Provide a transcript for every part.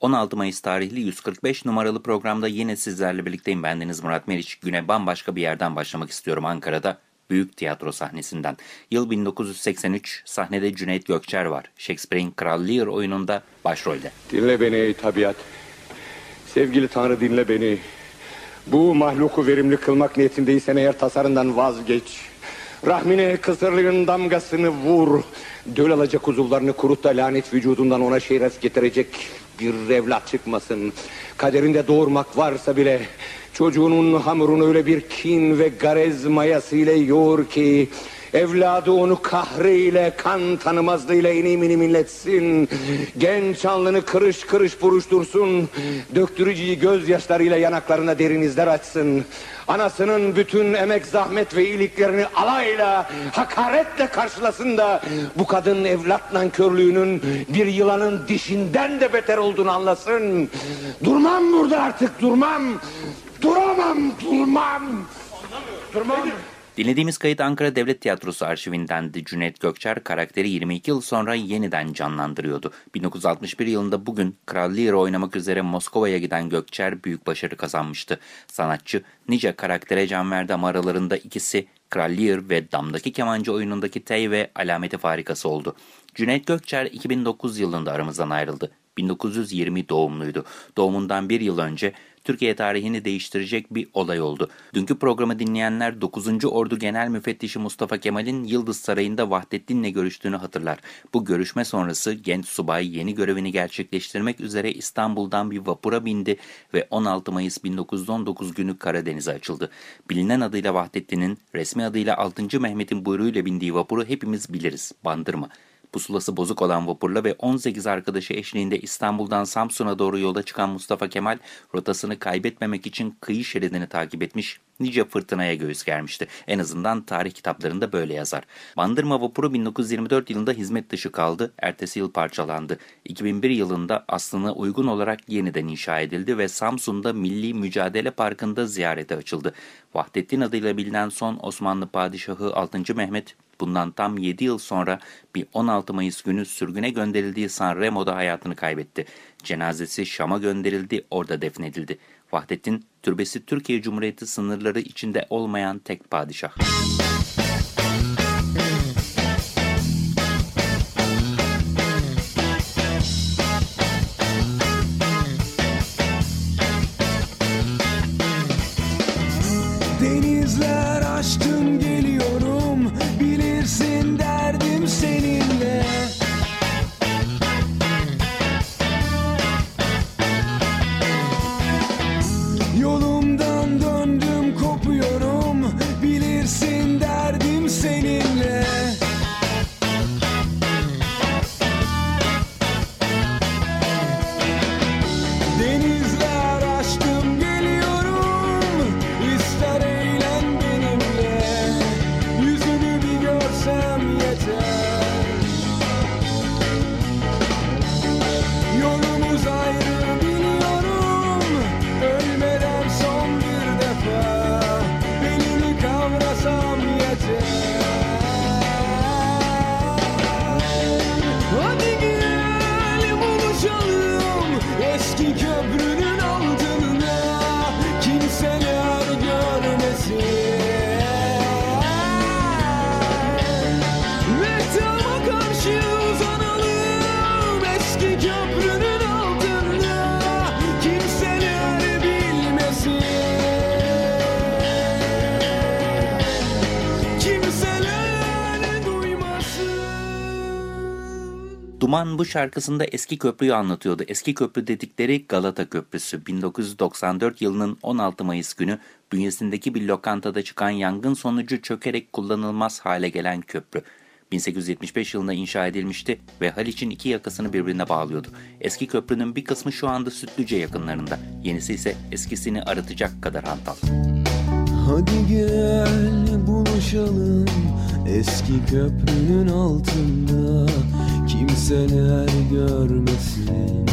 16 Mayıs tarihli 145 numaralı programda yine sizlerle birlikteyim. Bendeniz Murat Meriç. Güne bambaşka bir yerden başlamak istiyorum Ankara'da. Büyük tiyatro sahnesinden. Yıl 1983 sahnede Cüneyt Gökçer var. Shakespeare'in Kral Lear oyununda başrolde. Dinle beni ey tabiat. Sevgili Tanrı dinle beni. Bu mahluku verimli kılmak niyetindeysen eğer tasarından vazgeç. Rahmine kısırlığın damgasını vur. Döl alacak uzuvlarını kurut da lanet vücudundan ona şeref getirecek bir evlat çıkmasın. Kaderinde doğurmak varsa bile çocuğunun hamurunu öyle bir kin ve garez mayasıyla yoğur ki Evladı onu kahriyle, kan tanımazlığıyla inim inim. Genç alnını kırış kırış buruştursun. Döktürücüyü gözyaşlarıyla yanaklarına derin izler açsın. Anasının bütün emek, zahmet ve iyiliklerini alayla, hakaretle karşılasın da bu kadın evlat nankörlüğünün bir yılanın dişinden de beter olduğunu anlasın. Durmam burada artık durmam. Duramam, durmam. Durmam. Dinlediğimiz kayıt Ankara Devlet Tiyatrosu arşivindendi. Cüneyt Gökçer karakteri 22 yıl sonra yeniden canlandırıyordu. 1961 yılında bugün Kral Lear oynamak üzere Moskova'ya giden Gökçer büyük başarı kazanmıştı. Sanatçı nice karaktere can verdi ama aralarında ikisi Kral Lear ve Damdaki Kemancı oyunundaki Tey ve Alameti Farikası oldu. Cüneyt Gökçer 2009 yılında aramızdan ayrıldı. 1920 doğumluydu. Doğumundan bir yıl önce Türkiye tarihini değiştirecek bir olay oldu. Dünkü programı dinleyenler 9. Ordu Genel Müfettişi Mustafa Kemal'in Yıldız Sarayı'nda Vahdettin'le görüştüğünü hatırlar. Bu görüşme sonrası genç subay yeni görevini gerçekleştirmek üzere İstanbul'dan bir vapura bindi ve 16 Mayıs 1919 günü Karadeniz'e açıldı. Bilinen adıyla Vahdettin'in, resmi adıyla 6. Mehmet'in buyruğuyla bindiği vapuru hepimiz biliriz, Bandırma. Pusulası bozuk olan vapurla ve 18 arkadaşı eşliğinde İstanbul'dan Samsun'a doğru yola çıkan Mustafa Kemal rotasını kaybetmemek için kıyı şeridini takip etmiş, nice fırtınaya göğüs germişti. En azından tarih kitaplarında böyle yazar. Bandırma vapuru 1924 yılında hizmet dışı kaldı, ertesi yıl parçalandı. 2001 yılında aslına uygun olarak yeniden inşa edildi ve Samsun'da Milli Mücadele Parkı'nda ziyarete açıldı. Vahdettin adıyla bilinen son Osmanlı Padişahı 6. Mehmet bundan tam 7 yıl sonra bir 16 Mayıs günü sürgüne gönderildiği San Remo'da hayatını kaybetti. Cenazesi Şam'a gönderildi, orada defnedildi. Vahdettin, türbesi Türkiye Cumhuriyeti sınırları içinde olmayan tek padişah. Duman bu şarkısında eski köprüyü anlatıyordu. Eski köprü dedikleri Galata Köprüsü. 1994 yılının 16 Mayıs günü bünyesindeki bir lokantada çıkan yangın sonucu çökerek kullanılmaz hale gelen köprü. 1875 yılında inşa edilmişti ve Haliç'in iki yakasını birbirine bağlıyordu. Eski köprünün bir kısmı şu anda Sütlüce yakınlarında. Yenisi ise eskisini arıtacak kadar hantal. Hadi gel buluşalım eski köprünün altında kimseler görmesin.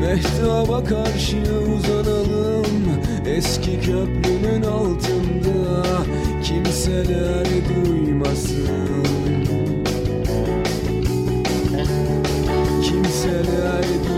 Mehtaba karşı uzanalım eski köprünün altında kimseler duymasın. Kimseler bilmesin.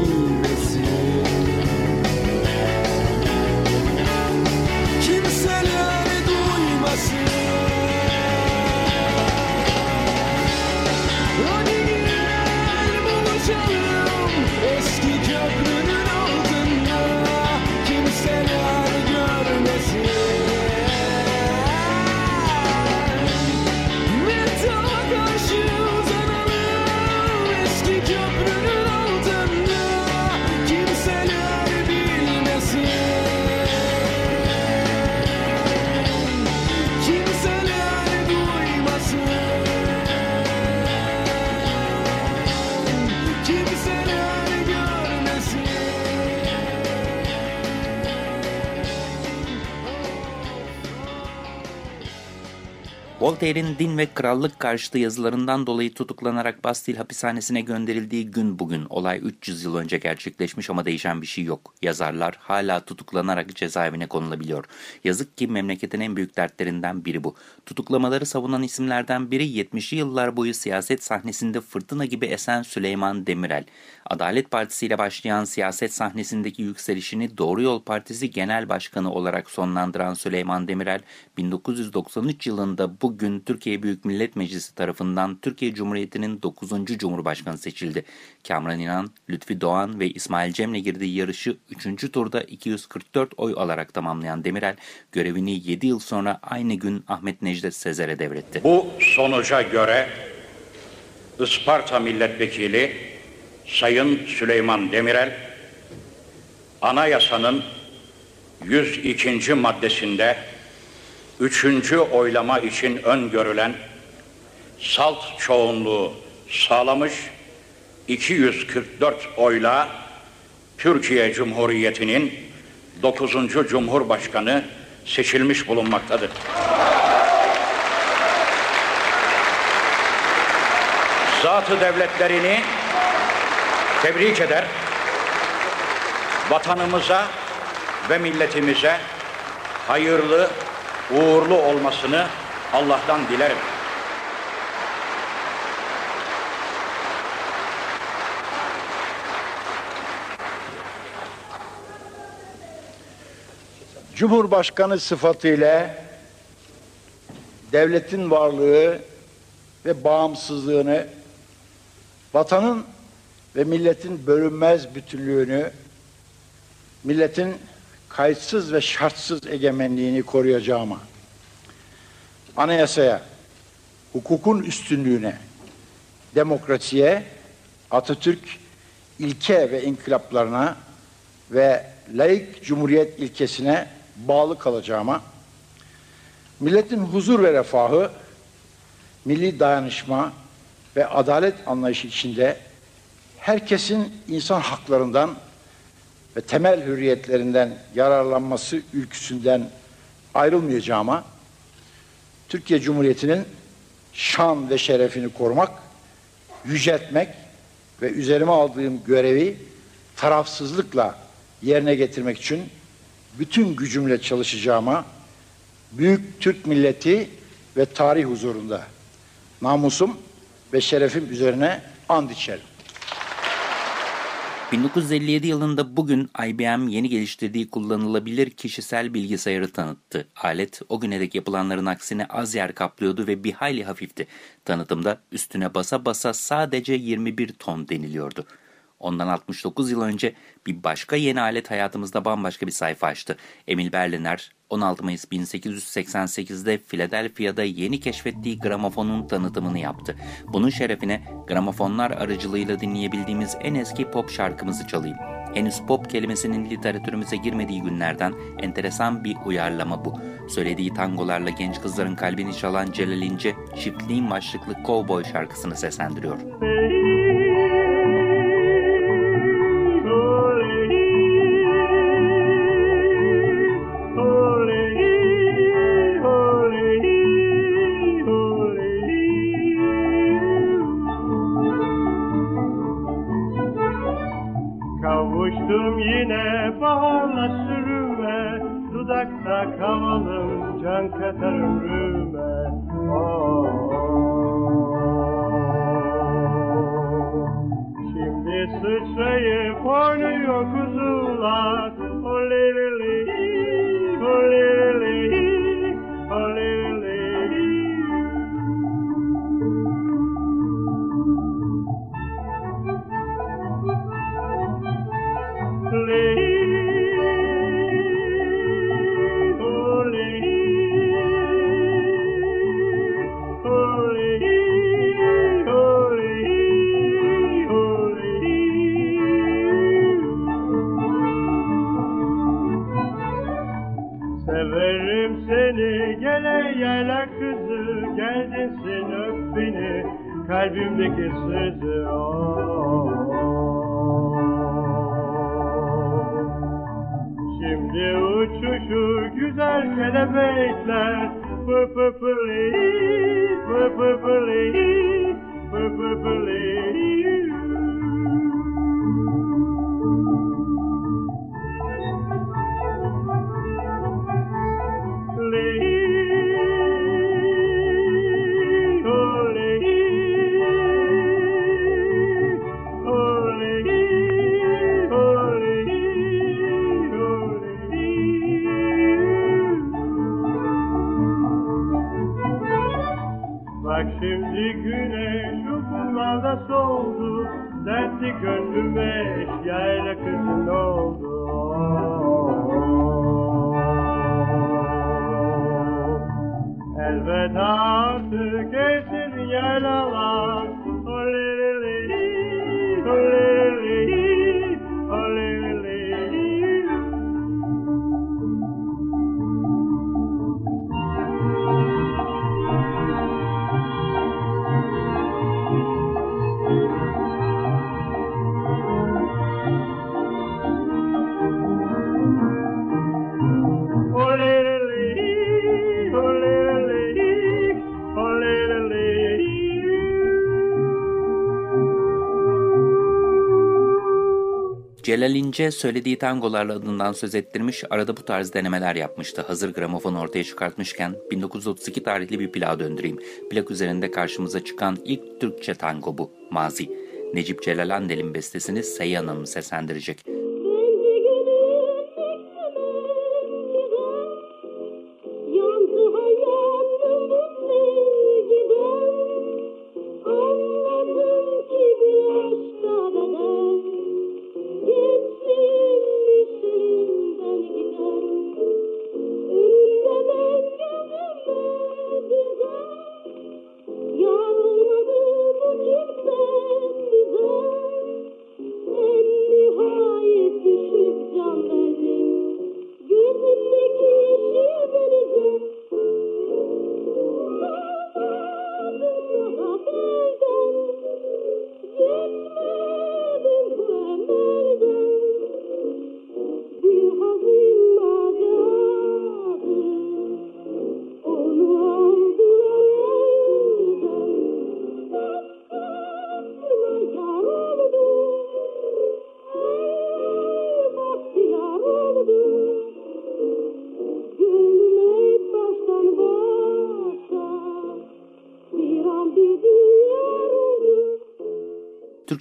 Voltaire'in din ve krallık karşıtı yazılarından dolayı tutuklanarak Bastil hapishanesine gönderildiği gün bugün. Olay 300 yıl önce gerçekleşmiş ama değişen bir şey yok. Yazarlar hala tutuklanarak cezaevine konulabiliyor. Yazık ki memleketin en büyük dertlerinden biri bu. Tutuklamaları savunan isimlerden biri 70'li yıllar boyu siyaset sahnesinde fırtına gibi esen Süleyman Demirel. Adalet Partisi ile başlayan siyaset sahnesindeki yükselişini Doğru Yol Partisi Genel Başkanı olarak sonlandıran Süleyman Demirel, 1993 yılında bugün Türkiye Büyük Millet Meclisi tarafından Türkiye Cumhuriyeti'nin 9. Cumhurbaşkanı seçildi. Kamran İnan, Lütfi Doğan ve İsmail Cem'le girdiği yarışı 3. turda 244 oy alarak tamamlayan Demirel, görevini 7 yıl sonra aynı gün Ahmet Necdet Sezer'e devretti. Bu sonuca göre Isparta Milletvekili Sayın Süleyman Demirel, anayasanın 102. maddesinde 3. oylama için öngörülen salt çoğunluğu sağlamış 244 oyla Türkiye Cumhuriyeti'nin 9. Cumhurbaşkanı seçilmiş bulunmaktadır. zatı devletlerini tebrik eder. Vatanımıza ve milletimize hayırlı, uğurlu olmasını Allah'tan dilerim. Cumhurbaşkanı sıfatıyla devletin varlığı ve bağımsızlığını, vatanın ve milletin bölünmez bütünlüğünü, milletin kayıtsız ve şartsız egemenliğini koruyacağıma, anayasaya, hukukun üstünlüğüne, demokrasiye, Atatürk ilke ve inkılaplarına ve laik cumhuriyet ilkesine bağlı kalacağıma, milletin huzur ve refahı, milli dayanışma ve adalet anlayışı içinde herkesin insan haklarından ve temel hürriyetlerinden yararlanması ülküsünden ayrılmayacağıma, Türkiye Cumhuriyeti'nin şan ve şerefini korumak, yüceltmek ve üzerime aldığım görevi tarafsızlıkla yerine getirmek için bütün gücümle çalışacağıma, büyük Türk milleti ve tarih huzurunda namusum ve şerefim üzerine and içerim. 1957 yılında bugün IBM yeni geliştirdiği kullanılabilir kişisel bilgisayarı tanıttı. Alet o güne dek yapılanların aksine az yer kaplıyordu ve bir hayli hafifti. Tanıtımda üstüne basa basa sadece 21 ton deniliyordu. Ondan 69 yıl önce bir başka yeni alet hayatımızda bambaşka bir sayfa açtı. Emil Berliner 16 Mayıs 1888'de Philadelphia'da yeni keşfettiği gramofonun tanıtımını yaptı. Bunun şerefine gramofonlar aracılığıyla dinleyebildiğimiz en eski pop şarkımızı çalayım. Henüz pop kelimesinin literatürümüze girmediği günlerden enteresan bir uyarlama bu. Söylediği tangolarla genç kızların kalbini çalan Celal İnce, çiftliğin başlıklı Cowboy şarkısını seslendiriyor. Kavuştum kavalım can Celal İnce söylediği tangolarla adından söz ettirmiş, arada bu tarz denemeler yapmıştı. Hazır gramofon ortaya çıkartmışken 1932 tarihli bir plağa döndüreyim. Plak üzerinde karşımıza çıkan ilk Türkçe tango bu, Mazi. Necip Celal Andel'in bestesini Seyhan Hanım seslendirecek.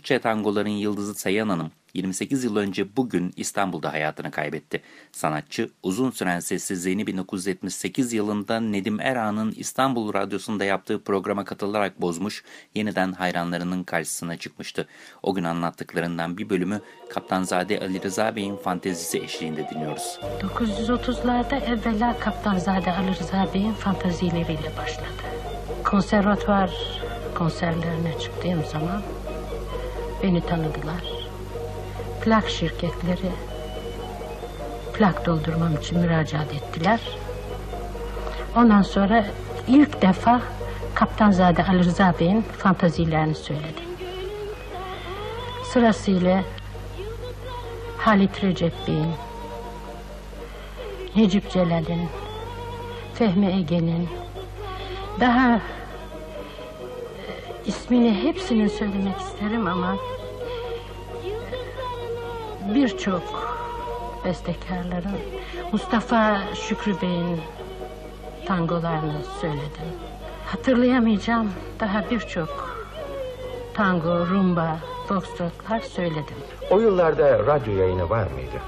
Türkçe tangoların yıldızı Seyhan Hanım 28 yıl önce bugün İstanbul'da hayatını kaybetti. Sanatçı uzun süren sessizliğini 1978 yılında Nedim Erağan'ın İstanbul Radyosu'nda yaptığı programa katılarak bozmuş, yeniden hayranlarının karşısına çıkmıştı. O gün anlattıklarından bir bölümü Kaptanzade Ali Rıza Bey'in fantezisi eşliğinde dinliyoruz. 930'larda evvela Kaptanzade Ali Rıza Bey'in fantazileriyle başladı. Konservatuvar konserlerine çıktığım zaman beni tanıdılar. plak şirketleri plak doldurmam için müracaat ettiler. Ondan sonra ilk defa Kaptanzade Ali Rıza Bey'in fantazilerini söyledim. Sırasıyla Halit Recep Bey'in, Necip Celal'in, Fehmi Ege'nin, daha ismini hepsinin söylemek isterim ama birçok bestekarların Mustafa Şükrü Bey'in tangolarını söyledim. Hatırlayamayacağım daha birçok tango, rumba, foxtrotlar söyledim. O yıllarda radyo yayını var mıydı?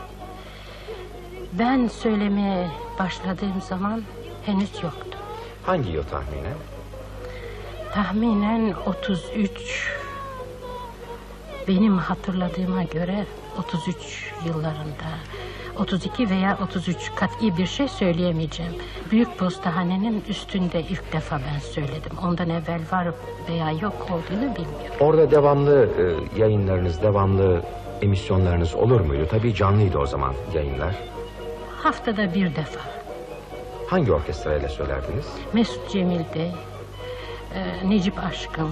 Ben söylemeye başladığım zaman henüz yoktu. Hangi yıl tahminen? Tahminen 33 benim hatırladığıma göre 33 yıllarında 32 veya 33 kat'i bir şey söyleyemeyeceğim. Büyük postahanenin üstünde ilk defa ben söyledim. Ondan evvel var veya yok olduğunu bilmiyorum. Orada devamlı e, yayınlarınız, devamlı emisyonlarınız olur muydu? Tabii canlıydı o zaman yayınlar. Haftada bir defa. Hangi orkestrayla söylerdiniz? Mesut Cemil Bey, e, Necip Aşkın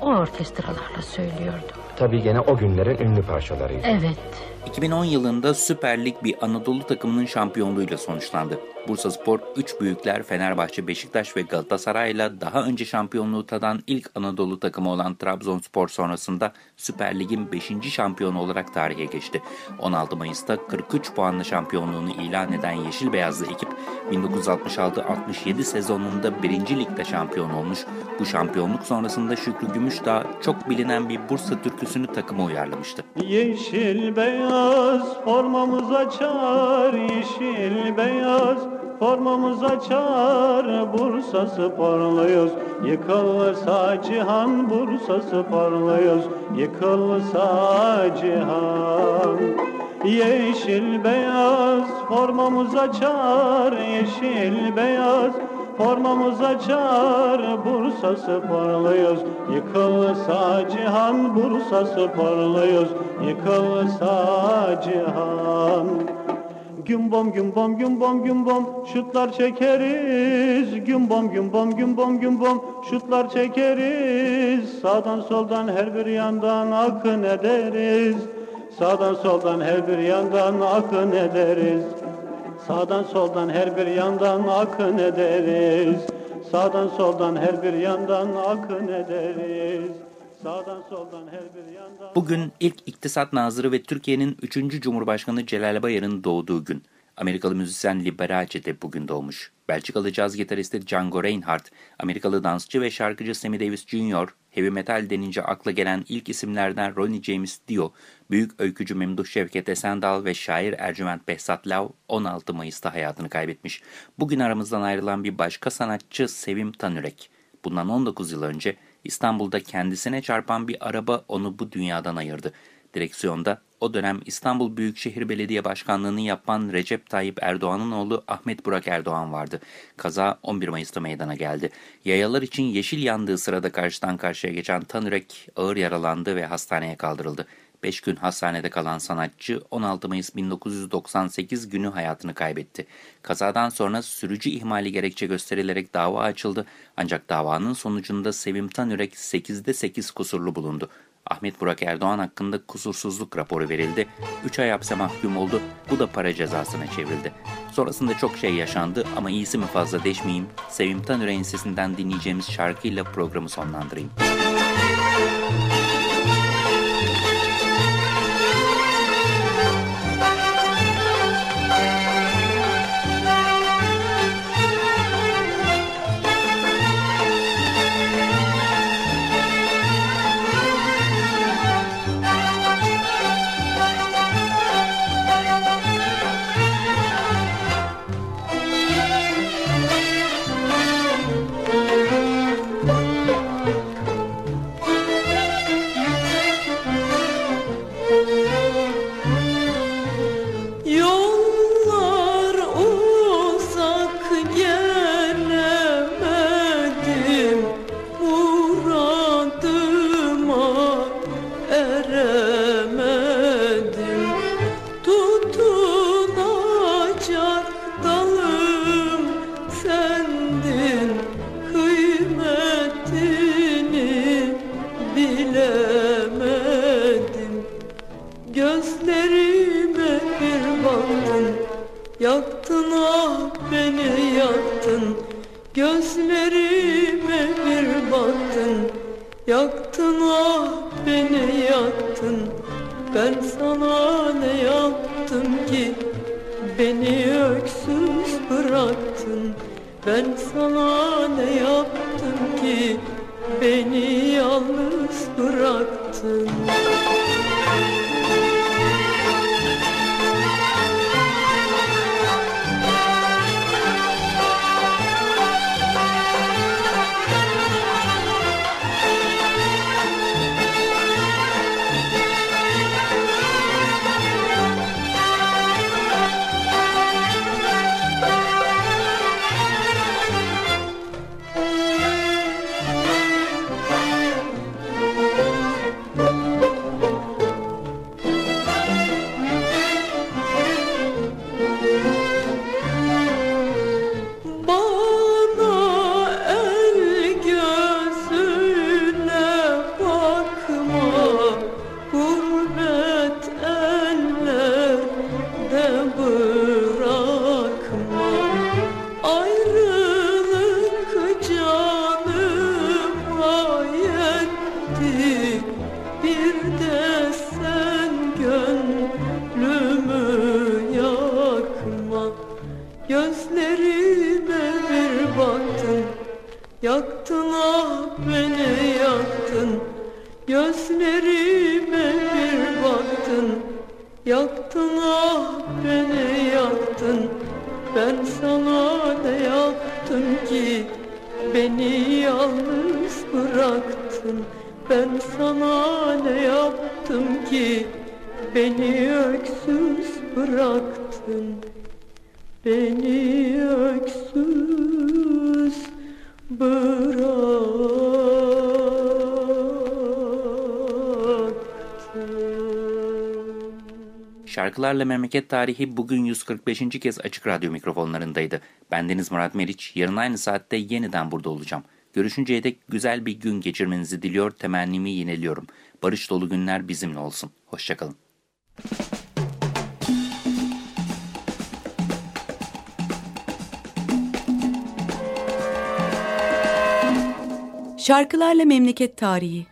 o orkestralarla söylüyordum. Tabii gene o günlerin ünlü parçalarıydı. Evet. 2010 yılında Süper Lig bir Anadolu takımının şampiyonluğuyla sonuçlandı. Bursa Spor, üç büyükler Fenerbahçe, Beşiktaş ve Galatasaray'la daha önce şampiyonluğu tadan ilk Anadolu takımı olan Trabzonspor sonrasında Süper Lig'in 5. şampiyonu olarak tarihe geçti. 16 Mayıs'ta 43 puanla şampiyonluğunu ilan eden Yeşil Beyazlı ekip 1966-67 sezonunda 1. Lig'de şampiyon olmuş. Bu şampiyonluk sonrasında Şükrü Gümüşdağ çok bilinen bir Bursa türküsünü takıma uyarlamıştı. Yeşil beyaz formamız açar Yeşil beyaz formamız açar Bursa sporluyuz. Yıkılsa cihan Bursa sporluyuz. Yıkılsa cihan. Yeşil beyaz formamız açar Yeşil beyaz Formamız açar Bursa sporluyuz. Yıkılsa cihan Bursa sporluyuz. Yıkılsa cihan. Gümbom gümbom gümbom gümbom şutlar çekeriz. Gümbom gümbom gümbom gümbom şutlar çekeriz. Sağdan soldan her bir yandan akın ederiz. Sağdan soldan her bir yandan akın ederiz Sağdan soldan her bir yandan akın ederiz. Sağdan soldan her bir yandan akın ederiz. Sağdan soldan her bir yandan... Bugün ilk iktisat nazırı ve Türkiye'nin 3. Cumhurbaşkanı Celal Bayar'ın doğduğu gün. Amerikalı müzisyen Liberace de bugün doğmuş. Belçikalı caz gitaristi Django Reinhardt, Amerikalı dansçı ve şarkıcı Sammy Davis Jr., heavy metal denince akla gelen ilk isimlerden Ronnie James Dio, büyük öykücü Memduh Şevket Esendal ve şair Ercüment Behzat Lav 16 Mayıs'ta hayatını kaybetmiş. Bugün aramızdan ayrılan bir başka sanatçı Sevim Tanürek. Bundan 19 yıl önce İstanbul'da kendisine çarpan bir araba onu bu dünyadan ayırdı. Direksiyonda o dönem İstanbul Büyükşehir Belediye Başkanlığı'nı yapan Recep Tayyip Erdoğan'ın oğlu Ahmet Burak Erdoğan vardı. Kaza 11 Mayıs'ta meydana geldi. Yayalar için yeşil yandığı sırada karşıdan karşıya geçen Tanürek ağır yaralandı ve hastaneye kaldırıldı. 5 gün hastanede kalan sanatçı 16 Mayıs 1998 günü hayatını kaybetti. Kazadan sonra sürücü ihmali gerekçe gösterilerek dava açıldı ancak davanın sonucunda Sevim Tanürek 8'de 8 kusurlu bulundu. Ahmet Burak Erdoğan hakkında kusursuzluk raporu verildi. 3 ay hapse mahkum oldu. Bu da para cezasına çevrildi. Sonrasında çok şey yaşandı ama iyisi mi fazla deşmeyeyim. Sevim Tanürek'in sesinden dinleyeceğimiz şarkıyla programı sonlandırayım. yaktın Beni yalnız bıraktın Beni yalnız bıraktın. Ben sana ne yaptım ki? Beni öksüz bıraktın. Beni öksüz bıraktın. Şarkılarla Memleket Tarihi bugün 145. kez Açık Radyo mikrofonlarındaydı. Bendeniz Murat Meriç. Yarın aynı saatte yeniden burada olacağım. Görüşünceye dek güzel bir gün geçirmenizi diliyor, temennimi yineliyorum. Barış dolu günler bizimle olsun. Hoşçakalın. Şarkılarla Memleket Tarihi